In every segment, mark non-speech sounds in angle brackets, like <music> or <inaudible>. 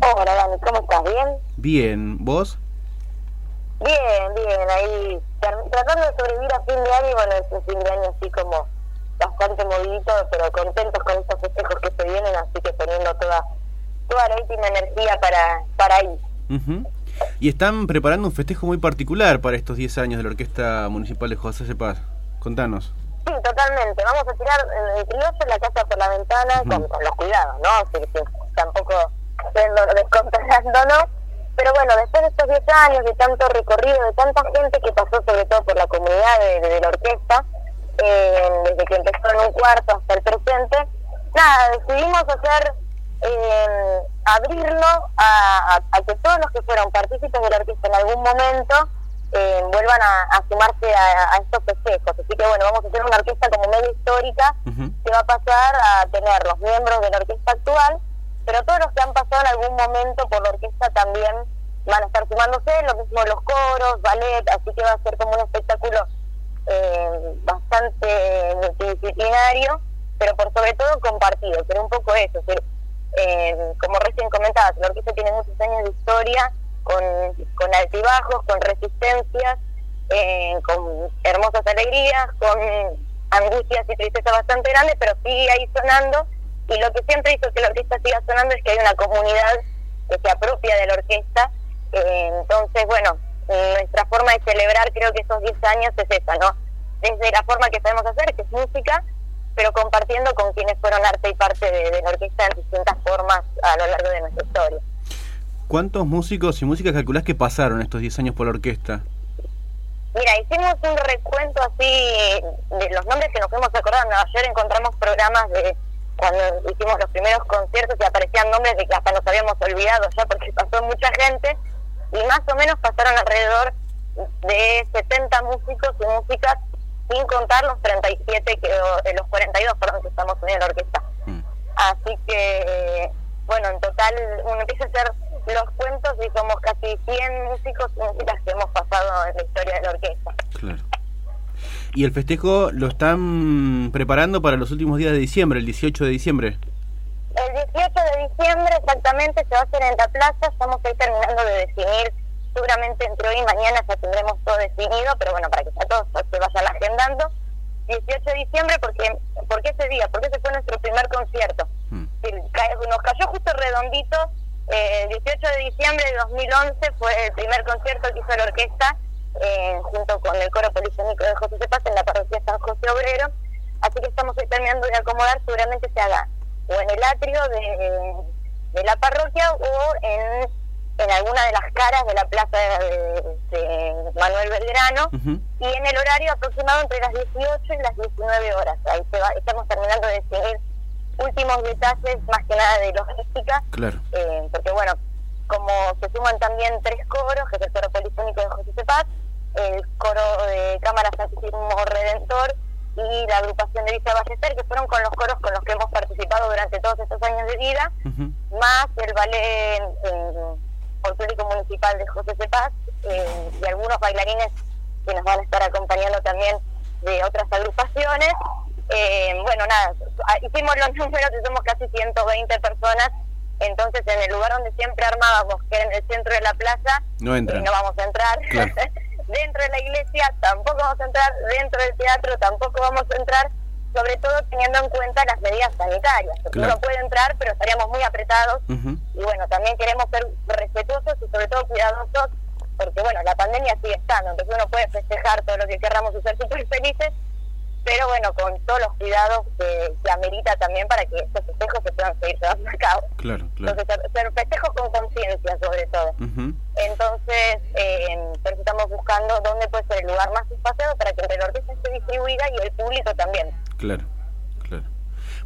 Hola Dani, ¿cómo estás? ¿Bien? Bien, ¿vos? Bien, bien, ahí tratando de sobrevivir a fin de año y bueno, es un fin de año así como bastante movidito, pero contentos con estos festejos que se vienen, así que poniendo toda, toda la última energía para, para ahí. Y están preparando un festejo muy particular para estos 10 años de la Orquesta Municipal de José Cepaz. Contanos. Sí, totalmente. Vamos a tirar el criollo en la casa por la ventana con, los cuidados, ¿no? Que tampoco descontrolando, ¿no? Pero bueno, después de estos 10 años, de tanto recorrido, de tanta gente que pasó sobre todo por la comunidad de, la orquesta, eh, desde que empezó en un cuarto hasta el presente, nada, decidimos hacer, eh, abrirlo a, que todos los que fueron partícipes de la orquesta en algún momento eh, vuelvan a, sumarse a, estos festejos. Así que bueno, vamos a hacer una orquesta como medio histórica que va a pasar a tener los miembros de la orquesta actual, pero todos los que han pasado en algún momento por la orquesta también van a estar sumándose, lo mismo los coros, ballet, así que va a ser como un espectáculo eh, bastante multidisciplinario, pero por sobre todo compartido, pero un poco eso, eh, como recién comentabas, la orquesta tiene muchos años de historia, con, altibajos, con resistencias, eh, con hermosas alegrías, con angustias y tristezas bastante grandes, pero sigue ahí sonando. Y lo que siempre hizo que la orquesta siga sonando es que hay una comunidad que se apropia de la orquesta. Eh, entonces, bueno, nuestra forma de celebrar creo que esos 10 años es esa, ¿no? Desde la forma que sabemos hacer, que es música, pero compartiendo con quienes fueron arte y parte de la orquesta en distintas formas a lo largo de nuestra historia. ¿Cuántos músicos y músicas calculás que pasaron estos 10 años por la orquesta? Mira, hicimos un recuento así de los nombres que nos fuimos acordando. Ayer encontramos programas de cuando hicimos los primeros conciertos y aparecían nombres de que hasta nos habíamos olvidado ya porque pasó mucha gente y más o menos pasaron alrededor de 70 músicos y músicas sin contar los 37 que de los 42 perdón que estamos en la orquesta. Mm. Así que bueno, en total uno empieza a hacer los cuentos y somos casi 100 músicos y músicas que hemos pasado en la historia de la orquesta. Claro. ¿Y el festejo lo están preparando para los últimos días de diciembre, el 18 de diciembre? El 18 de diciembre exactamente se va a hacer en la plaza, estamos ahí terminando de definir, seguramente entre hoy y mañana ya tendremos todo definido, pero bueno, para que ya todos se vayan agendando. 18 de diciembre, porque, porque ese día, porque ese fue nuestro primer concierto. Mm. Nos cayó justo redondito eh, el 18 de diciembre de 2011 fue el primer concierto que hizo la orquesta eh, junto con el coro polifónico de José Cepaz en la parroquia San José Obrero. Así que estamos terminando de acomodar, seguramente se haga o en el atrio de, la parroquia o en, en alguna de las caras de la plaza de, Manuel Belgrano y en el horario aproximado entre las 18 y las 19 horas. Ahí se va, estamos terminando de definir últimos detalles, más que nada de logística. Claro. Eh, porque bueno, como se suman también tres coros, que es el coro polifónico de José Cepaz, el coro de Cámara Santísimo Redentor y la agrupación de Vista Ballester, que fueron con los coros con los que hemos participado durante todos estos años de vida, más el ballet folclórico municipal de José Cepaz eh, y algunos bailarines que nos van a estar acompañando también de otras agrupaciones. Eh, bueno, nada, hicimos los números y somos casi 120 personas, entonces en el lugar donde siempre armábamos, que era en el centro de la plaza, no, eh, no vamos a entrar. <laughs> dentro de la iglesia tampoco vamos a entrar, dentro del teatro tampoco vamos a entrar, sobre todo teniendo en cuenta las medidas sanitarias, porque uno puede entrar, pero estaríamos muy apretados, y bueno, también queremos ser respetuosos y sobre todo cuidadosos, porque bueno, la pandemia sigue estando, entonces uno puede festejar todo lo que querramos y ser súper felices, pero bueno, con todos los cuidados que, amerita también para que estos festejos se puedan seguir llevando a cabo. Claro, claro. Entonces, ser festejos con conciencia sobre todo. Entonces, eh, estamos buscando dónde puede ser el lugar más espaciado para que la orquesta esté distribuida y el público también. Claro.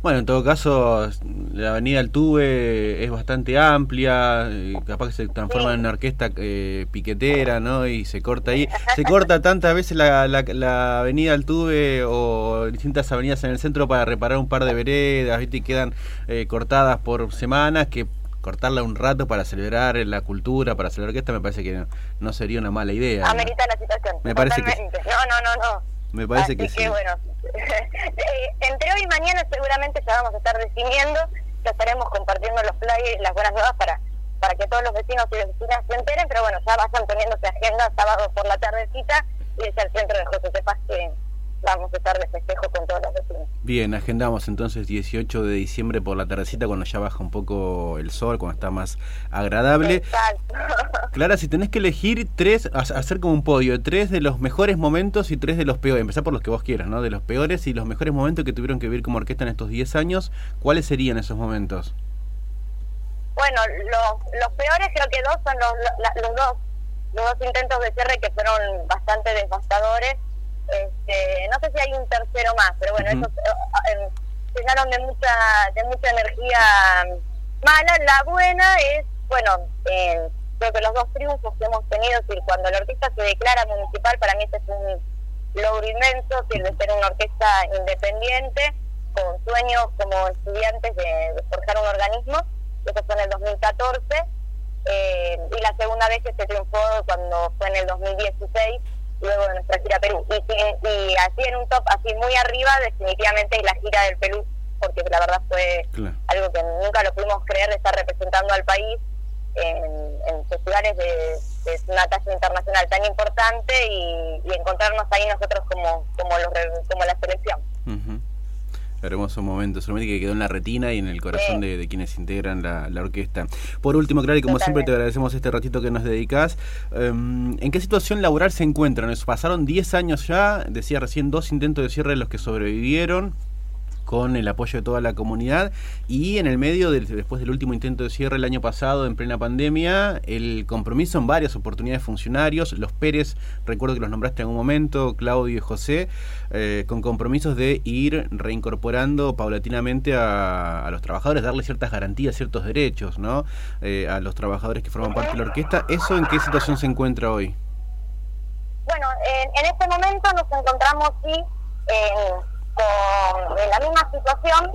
Bueno, en todo caso, la avenida Altuve es bastante amplia, eh, capaz que se transforma en una orquesta eh, piquetera, ¿no? Y se corta ahí. Se corta tantas veces la, la, avenida Altuve o distintas avenidas en el centro para reparar un par de veredas, ¿viste? Y quedan eh, cortadas por semanas que cortarla un rato para celebrar la cultura, para hacer la orquesta, me parece que no, sería una mala idea. Amerita la situación. Me parece que... No, no, no, no. Me parece que, sí. bueno, <laughs> eh, entre hoy y mañana seguramente ya vamos a estar definiendo, ya estaremos compartiendo los flyers, las buenas nuevas para, que todos los vecinos y vecinas se enteren, pero bueno, ya vayan poniéndose agenda sábado por la tardecita y es el centro de José Cepaz que vamos a estar de festejo con todos los vecinos. Bien, agendamos entonces 18 de diciembre por la tardecita cuando ya baja un poco el sol, cuando está más agradable. Exacto. <laughs> Clara, si tenés que elegir tres, hacer como un podio, tres de los mejores momentos y tres de los peores, empezar por los que vos quieras, ¿no? De los peores y los mejores momentos que tuvieron que vivir como orquesta en estos 10 años, ¿cuáles serían esos momentos? Bueno, los, los peores creo que dos son los, los dos los dos intentos de cierre que fueron bastante devastadores este, no sé si hay un tercero más, pero bueno, esos eh, eh, llenaron de mucha, de mucha energía mala. La buena es, bueno, eh, creo que los dos triunfos que hemos tenido, es cuando la orquesta se declara municipal, para mí este es un logro inmenso, es de ser una orquesta independiente, con sueños como estudiantes de, forjar un organismo, eso fue en el 2014, y la segunda vez que se triunfó cuando fue en el 2016, luego de nuestra gira Perú. Y, y, así en un top así muy arriba, definitivamente la gira del Perú, porque la verdad fue algo que nunca lo pudimos creer de estar representando al país en, festivales de, una talla internacional tan importante y, encontrarnos ahí nosotros como, como, los, como la selección hermoso momento, solamente que quedó en la retina y en el corazón de, quienes integran la, orquesta. Por último, Clara, y como siempre te agradecemos este ratito que nos dedicas, em, ¿en qué situación laboral se encuentran? Pasaron 10 años ya, decía recién, dos intentos de cierre de los que sobrevivieron con el apoyo de toda la comunidad y en el medio, después del último intento de cierre el año pasado en plena pandemia, el compromiso en varias oportunidades de funcionarios, los Pérez, recuerdo que los nombraste en un momento, Claudio y José, eh, con compromisos de ir reincorporando paulatinamente a, los trabajadores, darle ciertas garantías, ciertos derechos ¿no? Eh, a los trabajadores que forman parte de la orquesta. ¿Eso en qué situación se encuentra hoy? Bueno, en, este momento nos encontramos sí, en con la misma situación.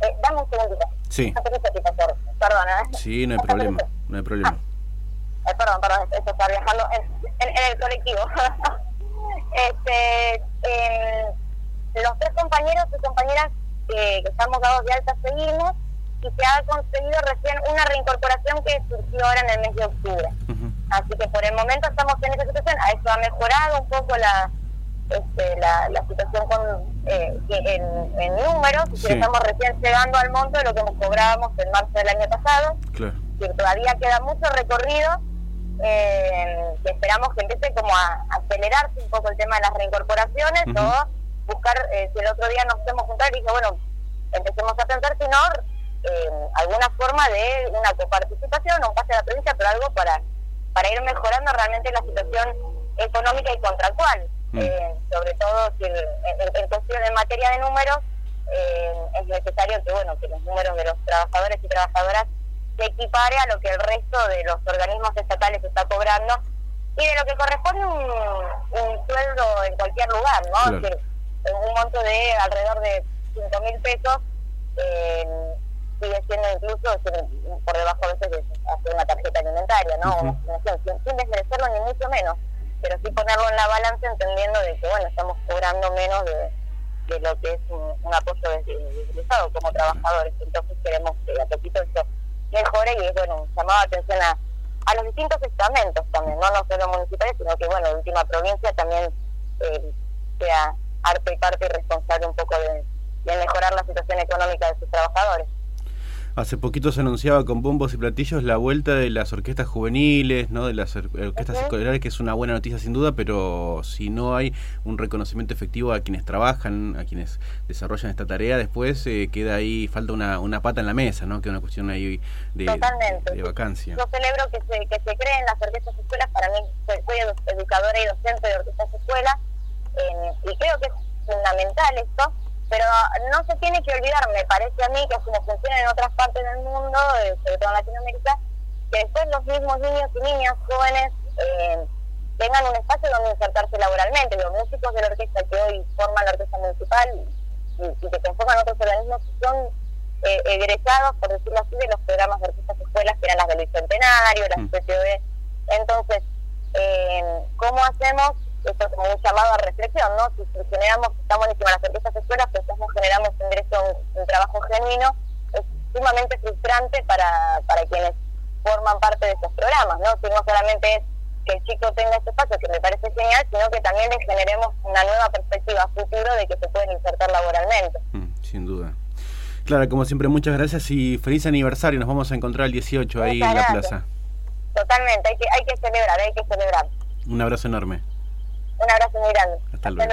Eh, dame un segundito. Sí. Perdona. ¿eh? Sí, no hay problema. No hay problema. Ah, eh, perdón, perdón, esto está viajando en, en, el colectivo. <laughs> este, los tres compañeros y compañeras que, estamos dados de alta seguimos y se ha conseguido recién una reincorporación que surgió ahora en el mes de octubre. Así que por el momento estamos en esa situación. A eso ha mejorado un poco la, este, la, la situación con, eh, en, números, estamos recién llegando al monto de lo que nos cobrábamos en marzo del año pasado, que todavía queda mucho recorrido, eh, que esperamos que empiece como a, acelerarse un poco el tema de las reincorporaciones o buscar, eh, si el otro día nos hemos juntar y dije, bueno, empecemos a pensar si no, alguna forma de una coparticipación o un pase a la provincia, pero algo para, para ir mejorando realmente la situación económica y contractual. Mm. Eh, sobre todo si en, cuestión de materia de números, eh, es necesario que bueno que los números de los trabajadores y trabajadoras se equipare a lo que el resto de los organismos estatales está cobrando y de lo que corresponde un, un sueldo en cualquier lugar, ¿no? un monto de alrededor de 5 mil pesos eh, sigue siendo incluso por debajo a veces de hacer una tarjeta alimentaria, ¿no? sin, sin desmerecerlo ni mucho menos pero sí ponerlo en la balanza entendiendo de que, bueno, estamos cobrando menos de, de lo que es un, apoyo desde, el Estado como trabajadores. Entonces queremos que a poquito eso mejore y es, bueno, llamado atención a, los distintos estamentos también, no, no solo municipales, sino que, bueno, la última provincia también eh, sea arte y responsable un poco de mejorar la situación económica de sus trabajadores. Hace poquito se anunciaba con bombos y platillos la vuelta de las orquestas juveniles, ¿no? de las orquestas escolares, que es una buena noticia sin duda, pero si no hay un reconocimiento efectivo a quienes trabajan, a quienes desarrollan esta tarea, después eh, queda ahí, falta una, una pata en la mesa, ¿no? que es una cuestión ahí de, de vacancia. Yo celebro que se, que se creen las orquestas escuelas, para mí soy educadora y docente de orquestas escuelas, eh, y creo que es fundamental esto, pero no se tiene que olvidar, me parece a mí, que como funciona en otras partes del mundo, eh, sobre todo en Latinoamérica, que después los mismos niños y niñas jóvenes eh, tengan un espacio donde insertarse laboralmente. Los músicos de la orquesta que hoy forman la orquesta municipal y, que conforman otros organismos son eh, egresados, por decirlo así, de los programas de orquestas escuelas que eran las del Bicentenario, las mm. PCOE. Entonces, ¿cómo hacemos esto es como un llamado a reflexión, ¿no? Si generamos, estamos buenísimo las empresas escuelas, pero estamos generamos ingreso, un, un trabajo genuino, es sumamente frustrante para, para quienes forman parte de esos programas, ¿no? Si no solamente es que el chico tenga ese espacio, que me parece genial, sino que también le generemos una nueva perspectiva a futuro de que se pueden insertar laboralmente. Mm, sin duda. Clara, como siempre, muchas gracias y feliz aniversario. Nos vamos a encontrar el 18 ahí en la plaza. Totalmente, hay que, hay que celebrar, hay que celebrar. Un abrazo enorme. Un abrazo muy grande. Hasta, luego.